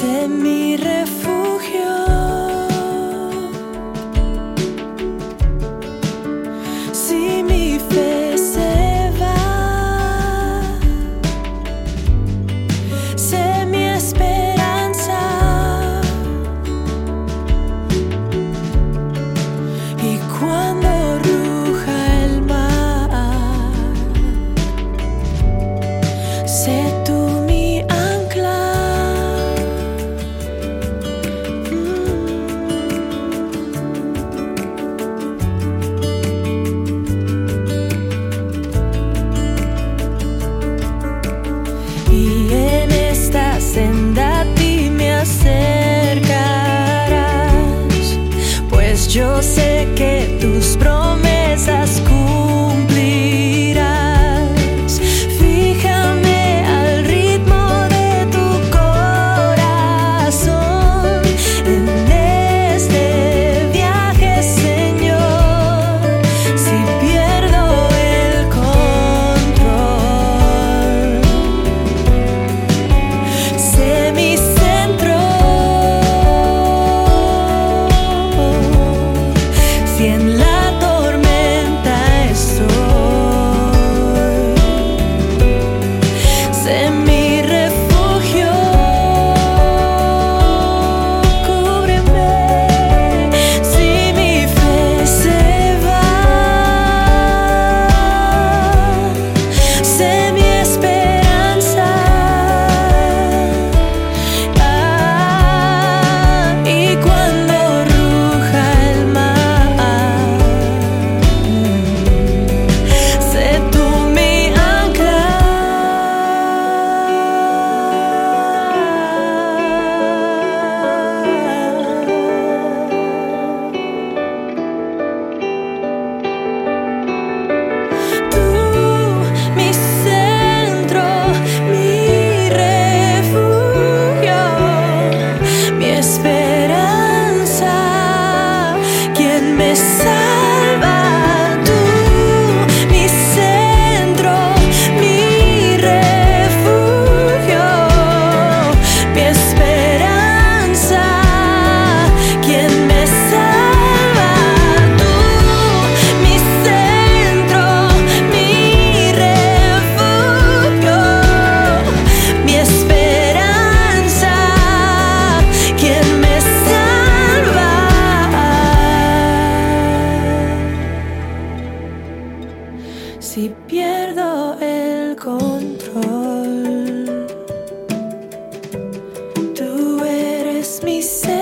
Sé mi feitos said